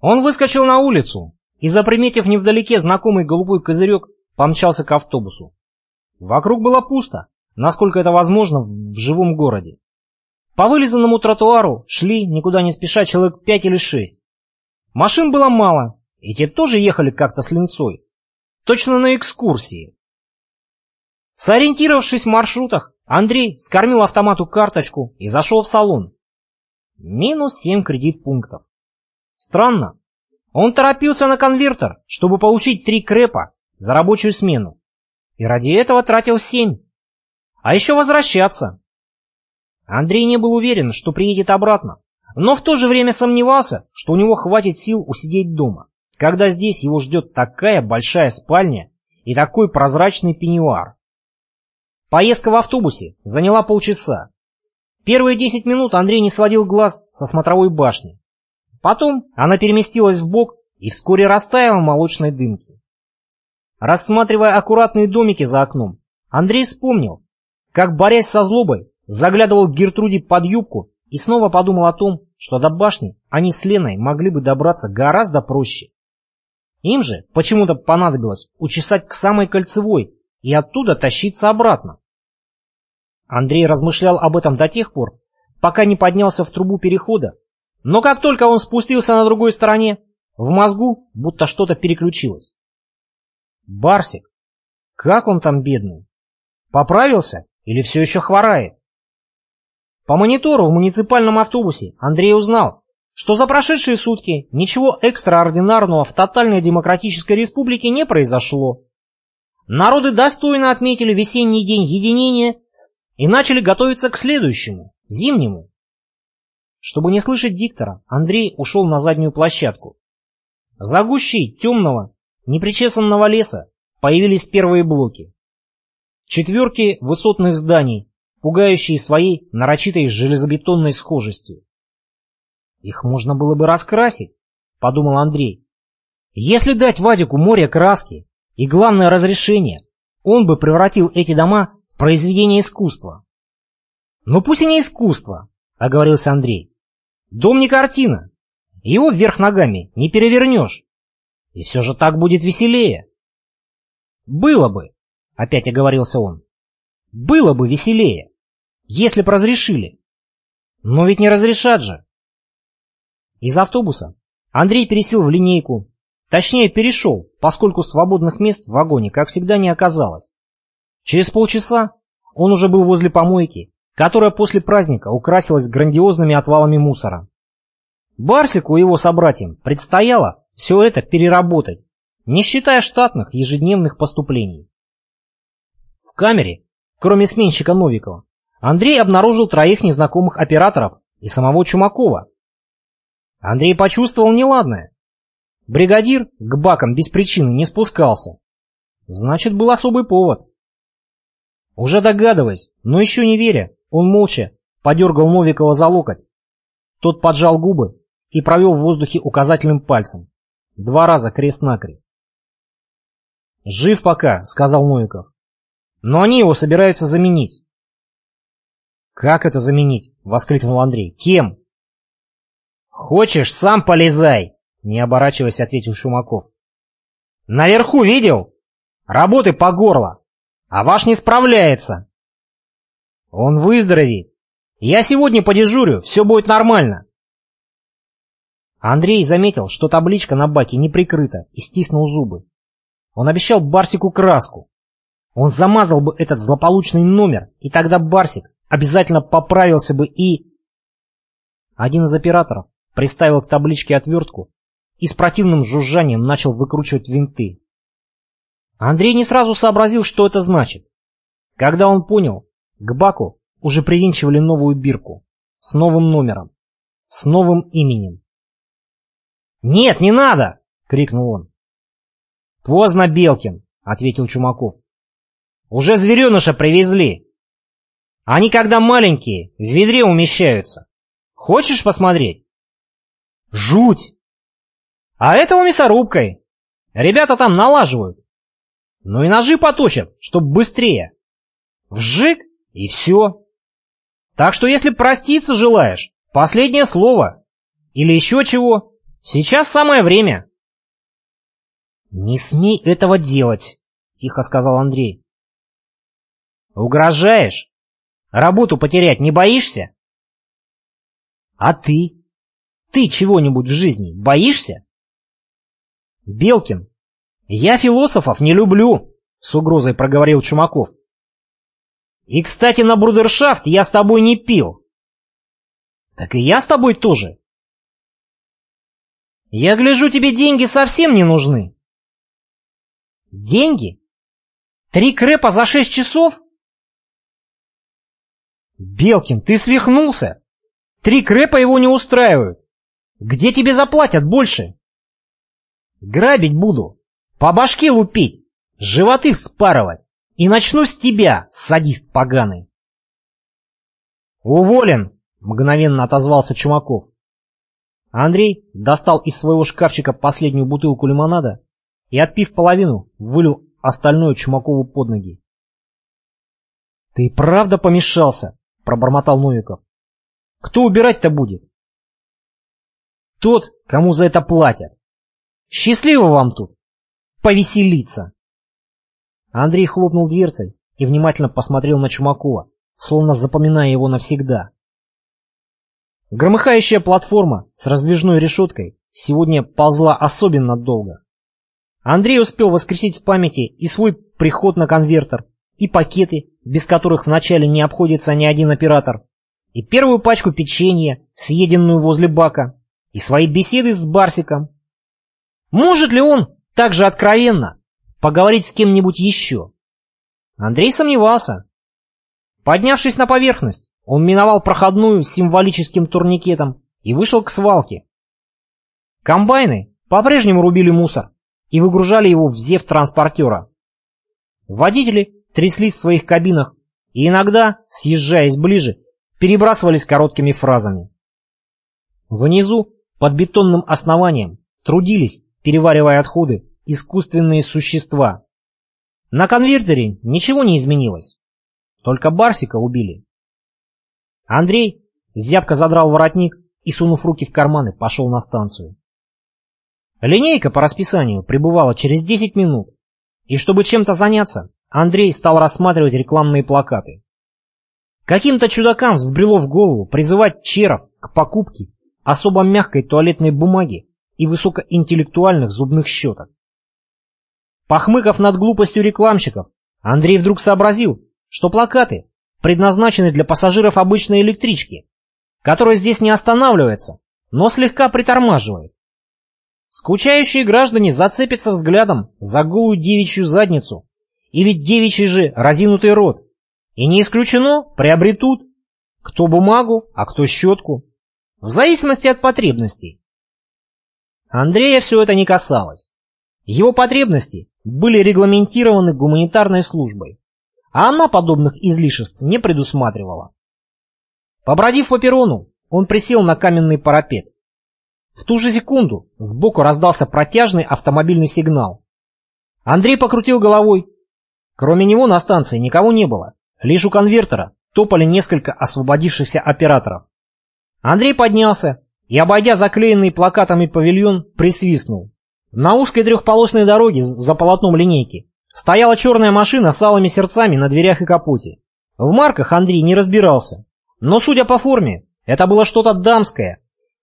Он выскочил на улицу и, заприметив невдалеке знакомый голубой козырек, помчался к автобусу. Вокруг было пусто, насколько это возможно в живом городе. По вылизанному тротуару шли, никуда не спеша, человек пять или шесть. Машин было мало, и те тоже ехали как-то с линцой. Точно на экскурсии. Сориентировавшись в маршрутах, Андрей скормил автомату карточку и зашел в салон. Минус семь кредит пунктов. Странно. Он торопился на конвертер, чтобы получить три крепа за рабочую смену. И ради этого тратил семь. А еще возвращаться. Андрей не был уверен, что приедет обратно, но в то же время сомневался, что у него хватит сил усидеть дома, когда здесь его ждет такая большая спальня и такой прозрачный пеньюар. Поездка в автобусе заняла полчаса. Первые десять минут Андрей не сводил глаз со смотровой башни. Потом она переместилась в бок и вскоре растаяла в молочной дымке. Рассматривая аккуратные домики за окном, Андрей вспомнил, как, борясь со злобой, заглядывал к Гертруде под юбку и снова подумал о том, что до башни они с Леной могли бы добраться гораздо проще. Им же почему-то понадобилось учесать к самой кольцевой и оттуда тащиться обратно. Андрей размышлял об этом до тех пор, пока не поднялся в трубу перехода, но как только он спустился на другой стороне, в мозгу будто что-то переключилось. Барсик, как он там бедный? Поправился или все еще хворает? По монитору в муниципальном автобусе Андрей узнал, что за прошедшие сутки ничего экстраординарного в тотальной демократической республике не произошло. Народы достойно отметили весенний день единения и начали готовиться к следующему, зимнему. Чтобы не слышать диктора, Андрей ушел на заднюю площадку. За гущей темного, непричесанного леса появились первые блоки. Четверки высотных зданий, пугающие своей нарочитой железобетонной схожестью. Их можно было бы раскрасить, подумал Андрей. Если дать Вадику море краски, и главное разрешение, он бы превратил эти дома в произведение искусства. Но пусть и не искусство, оговорился Андрей. Дом не картина. Его вверх ногами не перевернешь. И все же так будет веселее. Было бы, опять оговорился он. Было бы веселее, если б разрешили. Но ведь не разрешат же. Из автобуса Андрей пересел в линейку, Точнее, перешел, поскольку свободных мест в вагоне, как всегда, не оказалось. Через полчаса он уже был возле помойки, которая после праздника украсилась грандиозными отвалами мусора. Барсику и его собратьям предстояло все это переработать, не считая штатных ежедневных поступлений. В камере, кроме сменщика Новикова, Андрей обнаружил троих незнакомых операторов и самого Чумакова. Андрей почувствовал неладное. Бригадир к бакам без причины не спускался. Значит, был особый повод. Уже догадываясь, но еще не веря, он молча подергал Новикова за локоть. Тот поджал губы и провел в воздухе указательным пальцем. Два раза крест-накрест. «Жив пока», — сказал Новиков. «Но они его собираются заменить». «Как это заменить?» — воскликнул Андрей. «Кем?» «Хочешь, сам полезай!» Не оборачиваясь, ответил Шумаков. Наверху видел? Работы по горло. А ваш не справляется. Он выздоровеет. Я сегодня подежурю, все будет нормально. Андрей заметил, что табличка на баке не прикрыта, и стиснул зубы. Он обещал Барсику краску. Он замазал бы этот злополучный номер, и тогда Барсик обязательно поправился бы и... Один из операторов приставил к табличке отвертку и с противным жужжанием начал выкручивать винты. Андрей не сразу сообразил, что это значит. Когда он понял, к баку уже привинчивали новую бирку с новым номером, с новым именем. «Нет, не надо!» — крикнул он. «Поздно, Белкин!» — ответил Чумаков. «Уже звереныша привезли. Они, когда маленькие, в ведре умещаются. Хочешь посмотреть?» «Жуть!» А этого мясорубкой. Ребята там налаживают. Ну и ножи поточат, чтоб быстрее. Вжик и все. Так что если проститься желаешь, последнее слово. Или еще чего, Сейчас самое время. Не смей этого делать, тихо сказал Андрей. Угрожаешь? Работу потерять не боишься? А ты? Ты чего-нибудь в жизни боишься? Белкин, я философов не люблю, с угрозой проговорил Чумаков. И, кстати, на брудершафт я с тобой не пил. Так и я с тобой тоже. Я гляжу, тебе деньги совсем не нужны. Деньги? Три крэпа за шесть часов? Белкин, ты свихнулся? Три крэпа его не устраивают. Где тебе заплатят больше? Грабить буду, по башке лупить, животы вспарывать. И начну с тебя, садист поганый. Уволен, мгновенно отозвался Чумаков. Андрей достал из своего шкафчика последнюю бутылку лимонада и, отпив половину, вылил остальное Чумакову под ноги. «Ты правда помешался?» — пробормотал Новиков. «Кто убирать-то будет?» «Тот, кому за это платят. Счастливо вам тут! Повеселиться!» Андрей хлопнул дверцей и внимательно посмотрел на Чумакова, словно запоминая его навсегда. Громыхающая платформа с раздвижной решеткой сегодня ползла особенно долго. Андрей успел воскресить в памяти и свой приход на конвертер, и пакеты, без которых вначале не обходится ни один оператор, и первую пачку печенья, съеденную возле бака, и свои беседы с Барсиком. Может ли он так же откровенно поговорить с кем-нибудь еще? Андрей сомневался. Поднявшись на поверхность, он миновал проходную с символическим турникетом и вышел к свалке. Комбайны по-прежнему рубили мусор и выгружали его в зев транспортера. Водители тряслись в своих кабинах и иногда, съезжаясь ближе, перебрасывались короткими фразами. Внизу, под бетонным основанием, трудились, переваривая отходы, искусственные существа. На конвертере ничего не изменилось. Только Барсика убили. Андрей зябко задрал воротник и, сунув руки в карманы, пошел на станцию. Линейка по расписанию прибывала через 10 минут, и чтобы чем-то заняться, Андрей стал рассматривать рекламные плакаты. Каким-то чудакам взбрело в голову призывать черов к покупке особо мягкой туалетной бумаги и высокоинтеллектуальных зубных щеток. Похмыкав над глупостью рекламщиков, Андрей вдруг сообразил, что плакаты предназначены для пассажиров обычной электрички, которая здесь не останавливается, но слегка притормаживает. Скучающие граждане зацепятся взглядом за голую девичью задницу или девичий же разинутый рот, и не исключено приобретут кто бумагу, а кто щетку, в зависимости от потребностей. Андрея все это не касалось. Его потребности были регламентированы гуманитарной службой а она подобных излишеств не предусматривала. Побродив по перрону, он присел на каменный парапет. В ту же секунду сбоку раздался протяжный автомобильный сигнал. Андрей покрутил головой. Кроме него на станции никого не было. Лишь у конвертера топали несколько освободившихся операторов. Андрей поднялся и, обойдя заклеенный плакатами павильон, присвистнул. На узкой трехполосной дороге за полотном линейки Стояла черная машина с алыми сердцами на дверях и капоте. В марках Андрей не разбирался, но, судя по форме, это было что-то дамское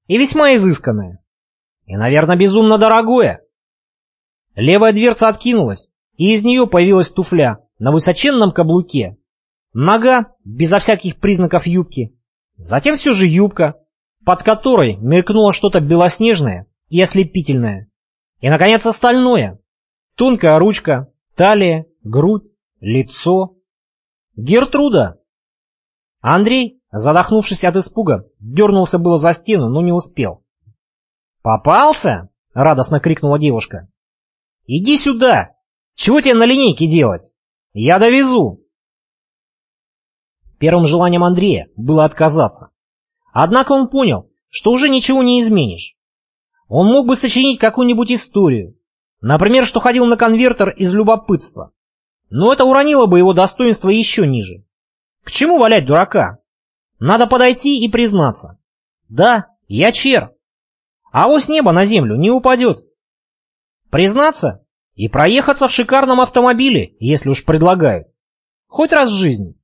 и весьма изысканное. И, наверное, безумно дорогое. Левая дверца откинулась, и из нее появилась туфля на высоченном каблуке. Нога, безо всяких признаков юбки. Затем все же юбка, под которой мелькнуло что-то белоснежное и ослепительное. И, наконец, остальное. Тонкая ручка, Талия, грудь, лицо. Гертруда! Андрей, задохнувшись от испуга, дернулся было за стену, но не успел. «Попался?» — радостно крикнула девушка. «Иди сюда! Чего тебе на линейке делать? Я довезу!» Первым желанием Андрея было отказаться. Однако он понял, что уже ничего не изменишь. Он мог бы сочинить какую-нибудь историю, Например, что ходил на конвертер из любопытства. Но это уронило бы его достоинство еще ниже. К чему валять дурака? Надо подойти и признаться. Да, я чер. А вот с неба на землю не упадет. Признаться и проехаться в шикарном автомобиле, если уж предлагают. Хоть раз в жизни.